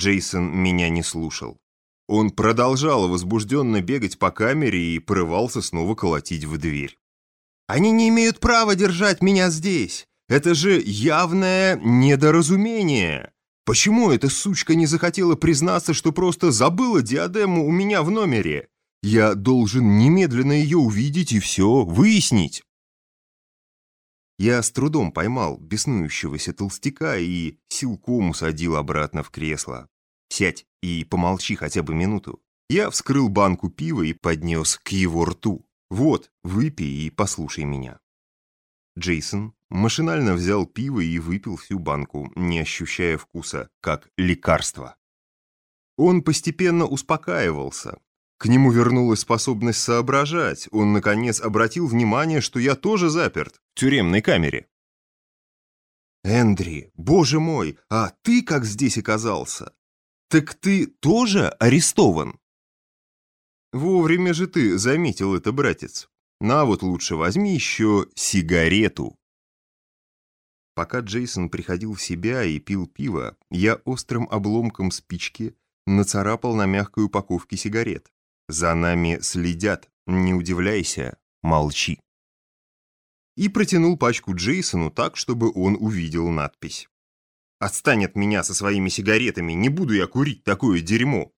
Джейсон меня не слушал. Он продолжал возбужденно бегать по камере и порывался снова колотить в дверь. «Они не имеют права держать меня здесь! Это же явное недоразумение! Почему эта сучка не захотела признаться, что просто забыла диадему у меня в номере? Я должен немедленно ее увидеть и все выяснить!» Я с трудом поймал беснующегося толстяка и силком усадил обратно в кресло. «Сядь и помолчи хотя бы минуту». Я вскрыл банку пива и поднес к его рту. «Вот, выпей и послушай меня». Джейсон машинально взял пиво и выпил всю банку, не ощущая вкуса, как лекарство. Он постепенно успокаивался, к нему вернулась способность соображать. Он, наконец, обратил внимание, что я тоже заперт в тюремной камере. «Эндри, боже мой, а ты как здесь оказался? Так ты тоже арестован?» «Вовремя же ты заметил это, братец. На вот лучше возьми еще сигарету». Пока Джейсон приходил в себя и пил пиво, я острым обломком спички нацарапал на мягкой упаковке сигарет. За нами следят, не удивляйся, молчи. И протянул пачку Джейсону так, чтобы он увидел надпись. «Отстань от меня со своими сигаретами, не буду я курить такое дерьмо!»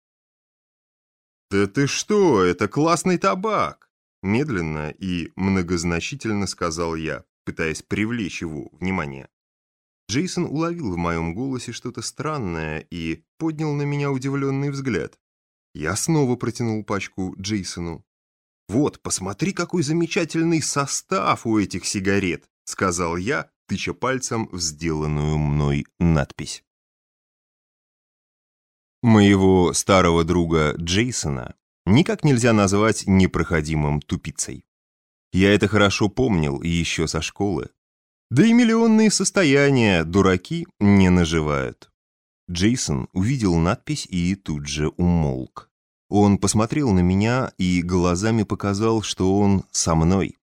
«Да ты что, это классный табак!» Медленно и многозначительно сказал я, пытаясь привлечь его внимание. Джейсон уловил в моем голосе что-то странное и поднял на меня удивленный взгляд. Я снова протянул пачку Джейсону. «Вот, посмотри, какой замечательный состав у этих сигарет», сказал я, тыча пальцем в сделанную мной надпись. Моего старого друга Джейсона никак нельзя назвать непроходимым тупицей. Я это хорошо помнил еще со школы. Да и миллионные состояния дураки не наживают. Джейсон увидел надпись и тут же умолк. Он посмотрел на меня и глазами показал, что он со мной.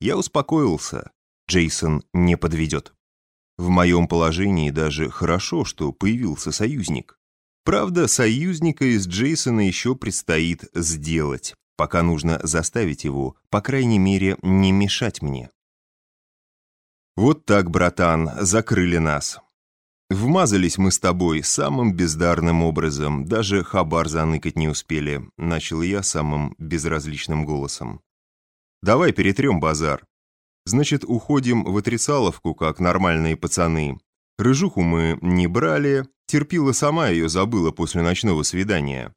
Я успокоился. Джейсон не подведет. В моем положении даже хорошо, что появился союзник. Правда, союзника из Джейсона еще предстоит сделать, пока нужно заставить его, по крайней мере, не мешать мне. Вот так, братан, закрыли нас. «Вмазались мы с тобой самым бездарным образом, даже хабар заныкать не успели», — начал я самым безразличным голосом. «Давай перетрем базар. Значит, уходим в отрицаловку, как нормальные пацаны. Рыжуху мы не брали, терпила сама ее забыла после ночного свидания.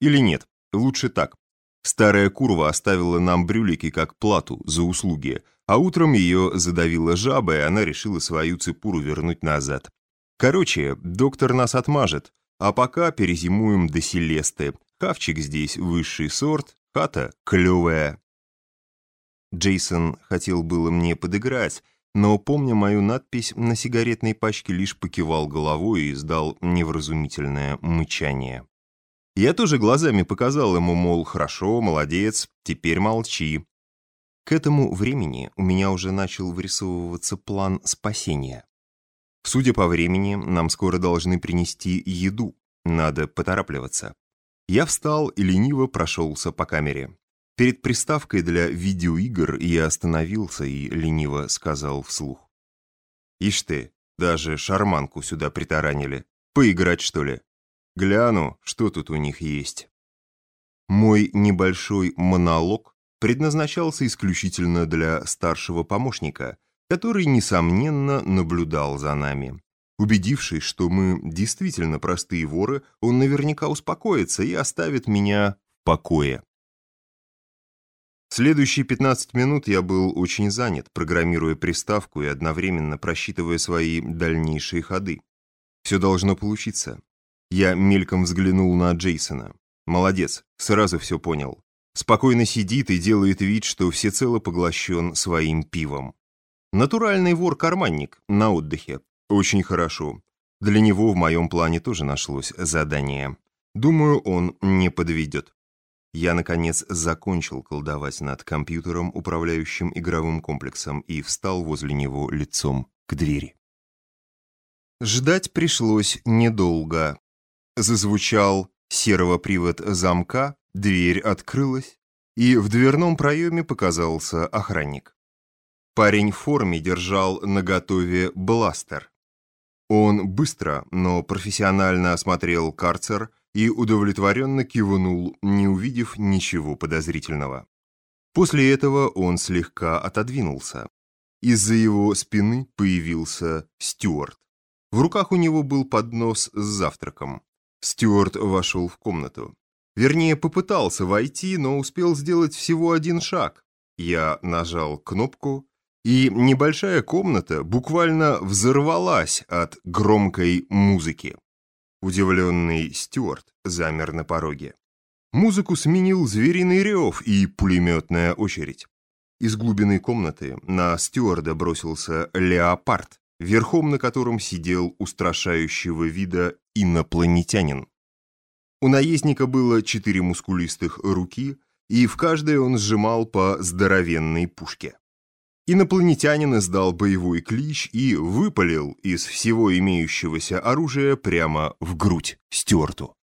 Или нет, лучше так. Старая курва оставила нам брюлики как плату за услуги, а утром ее задавила жаба, и она решила свою цепуру вернуть назад. Короче, доктор нас отмажет, а пока перезимуем до Селесты. Хавчик здесь высший сорт, хата клевая. Джейсон хотел было мне подыграть, но, помня мою надпись, на сигаретной пачке лишь покивал головой и издал невразумительное мычание. Я тоже глазами показал ему, мол, хорошо, молодец, теперь молчи. К этому времени у меня уже начал вырисовываться план спасения. Судя по времени, нам скоро должны принести еду. Надо поторапливаться. Я встал и лениво прошелся по камере. Перед приставкой для видеоигр я остановился и лениво сказал вслух. «Ишь ты, даже шарманку сюда притаранили. Поиграть, что ли? Гляну, что тут у них есть». Мой небольшой монолог предназначался исключительно для старшего помощника – который, несомненно, наблюдал за нами. Убедившись, что мы действительно простые воры, он наверняка успокоится и оставит меня в покое. Следующие 15 минут я был очень занят, программируя приставку и одновременно просчитывая свои дальнейшие ходы. Все должно получиться. Я мельком взглянул на Джейсона. Молодец, сразу все понял. Спокойно сидит и делает вид, что всецело поглощен своим пивом. Натуральный вор-карманник на отдыхе. Очень хорошо. Для него в моем плане тоже нашлось задание. Думаю, он не подведет. Я, наконец, закончил колдовать над компьютером, управляющим игровым комплексом, и встал возле него лицом к двери. Ждать пришлось недолго. Зазвучал сервопривод замка, дверь открылась, и в дверном проеме показался охранник. Парень в форме держал наготове бластер. Он быстро, но профессионально осмотрел карцер и удовлетворенно кивнул, не увидев ничего подозрительного. После этого он слегка отодвинулся. Из-за его спины появился Стюарт. В руках у него был поднос с завтраком. Стюарт вошел в комнату. Вернее, попытался войти, но успел сделать всего один шаг. Я нажал кнопку, и небольшая комната буквально взорвалась от громкой музыки. Удивленный Стюарт замер на пороге. Музыку сменил звериный рев и пулеметная очередь. Из глубины комнаты на стюарда бросился леопард, верхом на котором сидел устрашающего вида инопланетянин. У наездника было четыре мускулистых руки, и в каждой он сжимал по здоровенной пушке. Инопланетянин издал боевой клич и выпалил из всего имеющегося оружия прямо в грудь Стюарту.